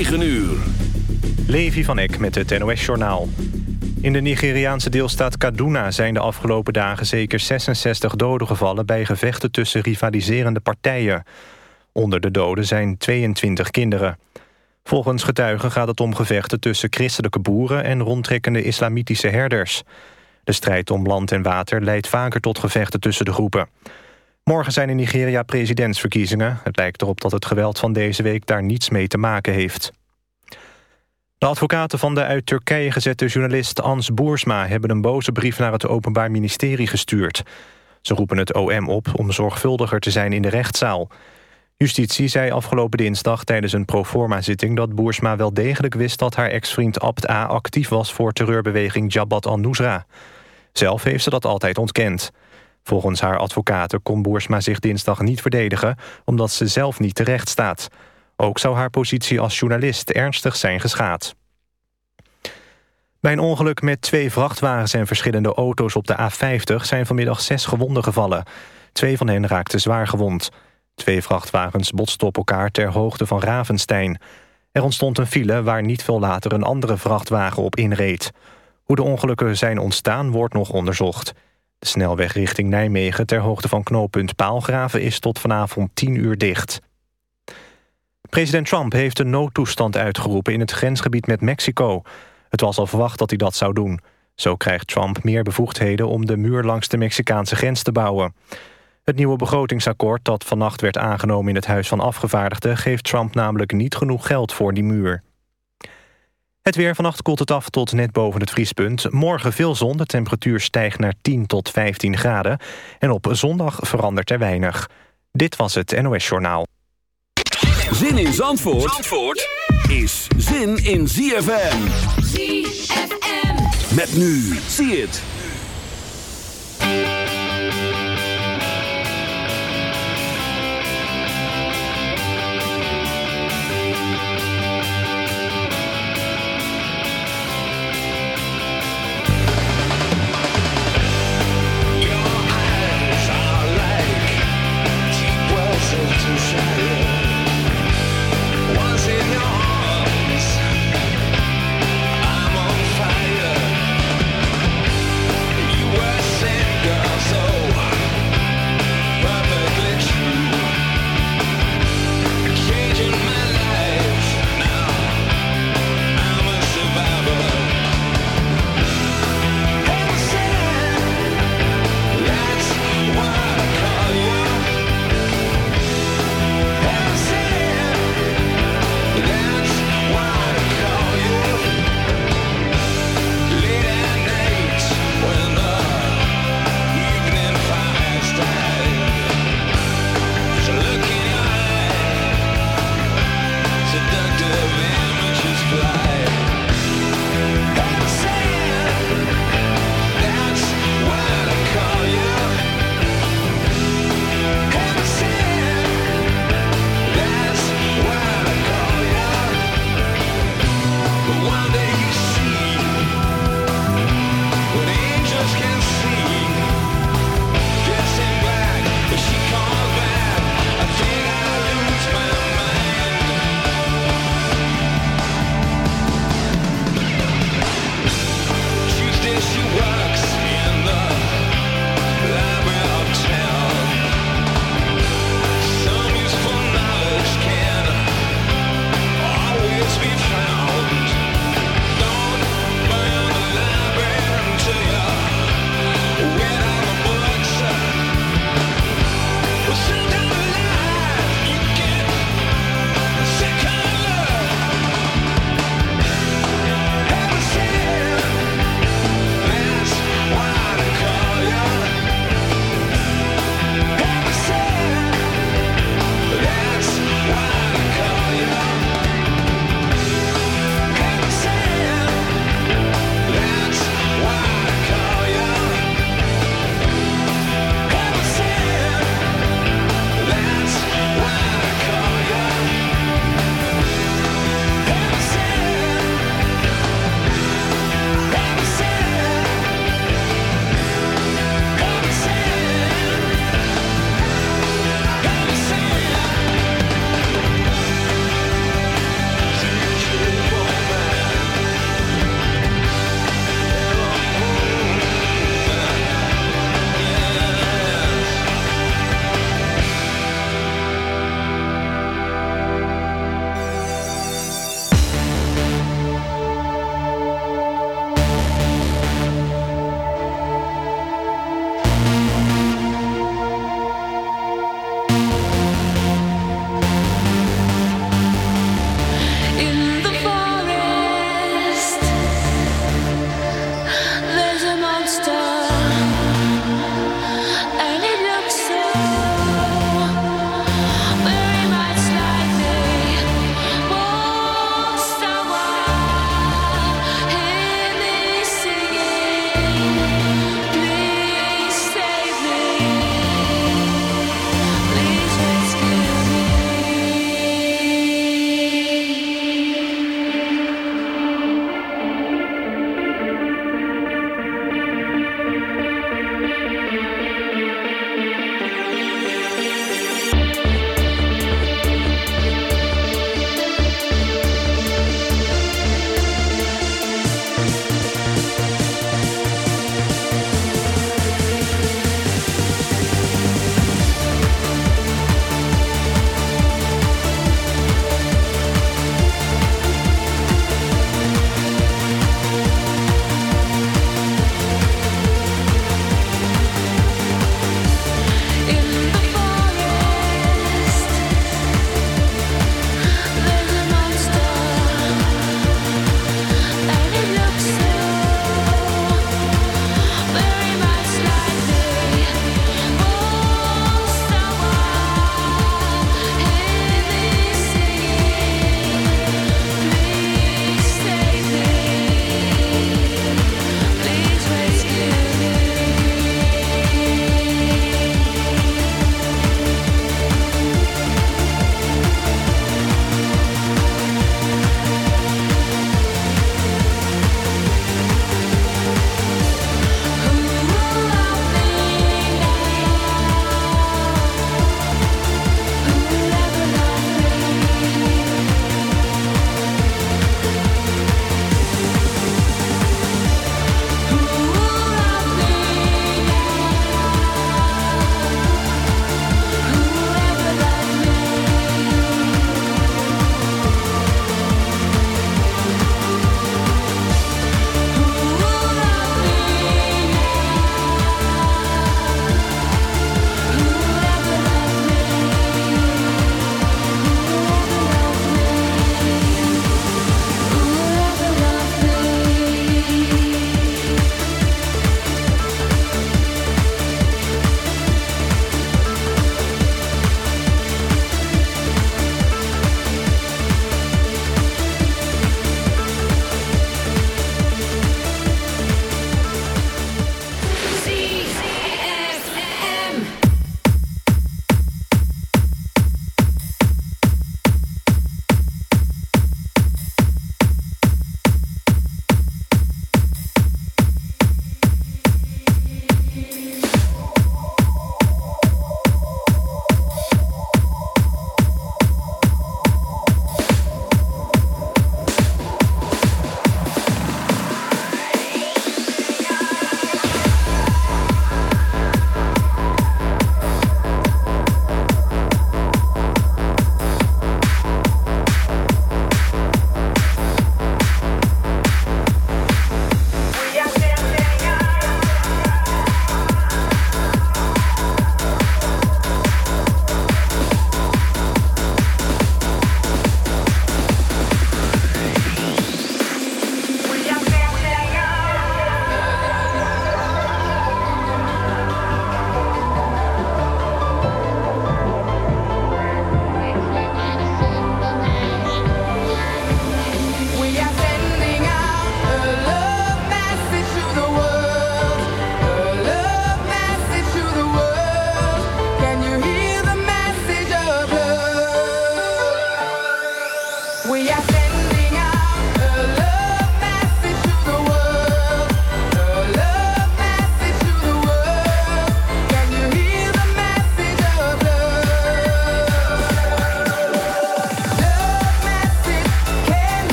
9 uur. Levi van Eck met het NOS-journaal. In de Nigeriaanse deelstaat Kaduna zijn de afgelopen dagen zeker 66 doden gevallen... bij gevechten tussen rivaliserende partijen. Onder de doden zijn 22 kinderen. Volgens getuigen gaat het om gevechten tussen christelijke boeren... en rondtrekkende islamitische herders. De strijd om land en water leidt vaker tot gevechten tussen de groepen. Morgen zijn in Nigeria presidentsverkiezingen. Het lijkt erop dat het geweld van deze week daar niets mee te maken heeft. De advocaten van de uit Turkije gezette journalist Ans Boersma... hebben een boze brief naar het Openbaar Ministerie gestuurd. Ze roepen het OM op om zorgvuldiger te zijn in de rechtszaal. Justitie zei afgelopen dinsdag tijdens een proforma-zitting... dat Boersma wel degelijk wist dat haar ex-vriend Abd A... actief was voor terreurbeweging Jabhat al-Nusra. Zelf heeft ze dat altijd ontkend. Volgens haar advocaten kon Boersma zich dinsdag niet verdedigen... omdat ze zelf niet terecht staat. Ook zou haar positie als journalist ernstig zijn geschaad. Bij een ongeluk met twee vrachtwagens en verschillende auto's op de A50... zijn vanmiddag zes gewonden gevallen. Twee van hen raakten zwaar gewond. Twee vrachtwagens botsten op elkaar ter hoogte van Ravenstein. Er ontstond een file waar niet veel later een andere vrachtwagen op inreed. Hoe de ongelukken zijn ontstaan wordt nog onderzocht. De snelweg richting Nijmegen ter hoogte van knooppunt Paalgraven... is tot vanavond 10 uur dicht. President Trump heeft een noodtoestand uitgeroepen... in het grensgebied met Mexico. Het was al verwacht dat hij dat zou doen. Zo krijgt Trump meer bevoegdheden... om de muur langs de Mexicaanse grens te bouwen. Het nieuwe begrotingsakkoord dat vannacht werd aangenomen... in het Huis van Afgevaardigden... geeft Trump namelijk niet genoeg geld voor die muur. Het weer vannacht koelt het af tot net boven het vriespunt. Morgen veel zon, de temperatuur stijgt naar 10 tot 15 graden. En op zondag verandert er weinig. Dit was het NOS Journaal. Zin in Zandvoort, Zandvoort is zin in ZFM. ZFM. Met nu, zie het. puxar.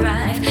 Thrive,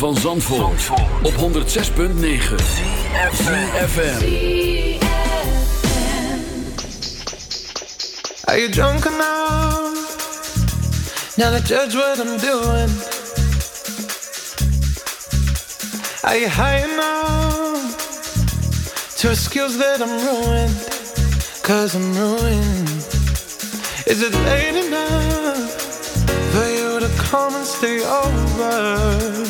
van Zandvoort, op 106.9 CFFM Are you drunk enough? Now to judge what I'm doing. Are you high enough? To excuse that I'm ruined. Cause I'm ruined. Is it late enough For you to come and stay over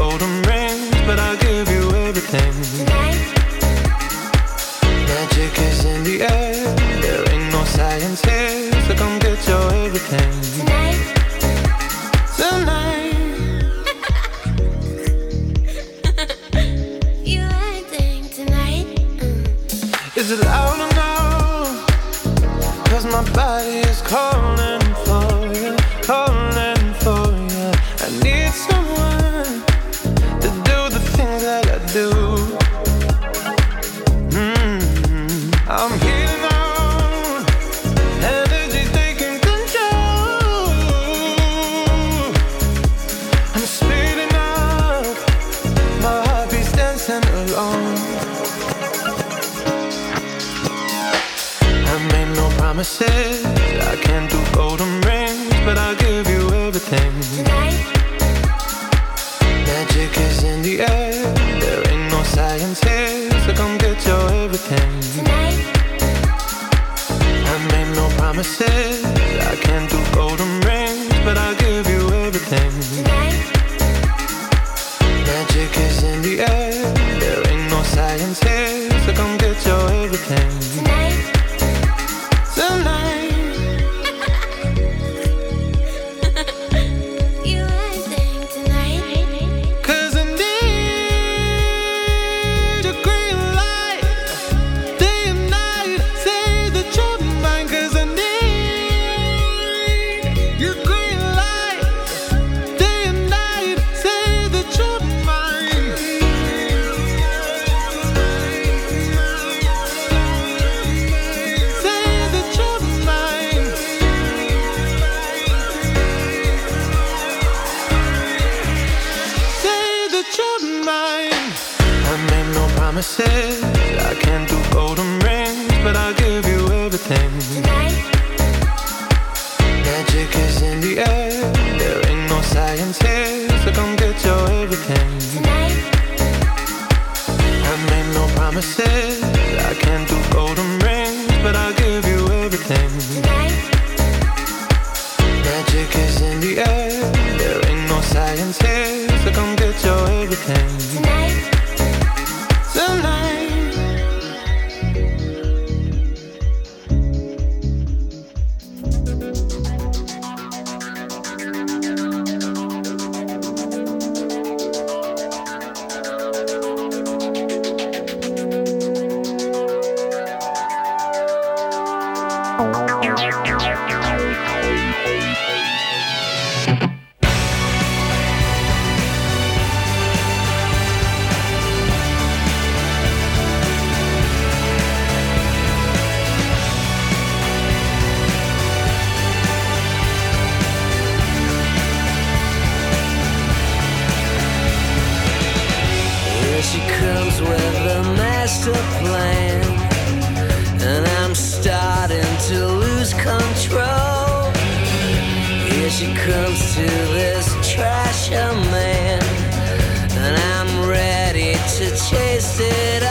everything. with a master plan. And I'm starting to lose control. Here she comes to this trashy man. And I'm ready to chase it up.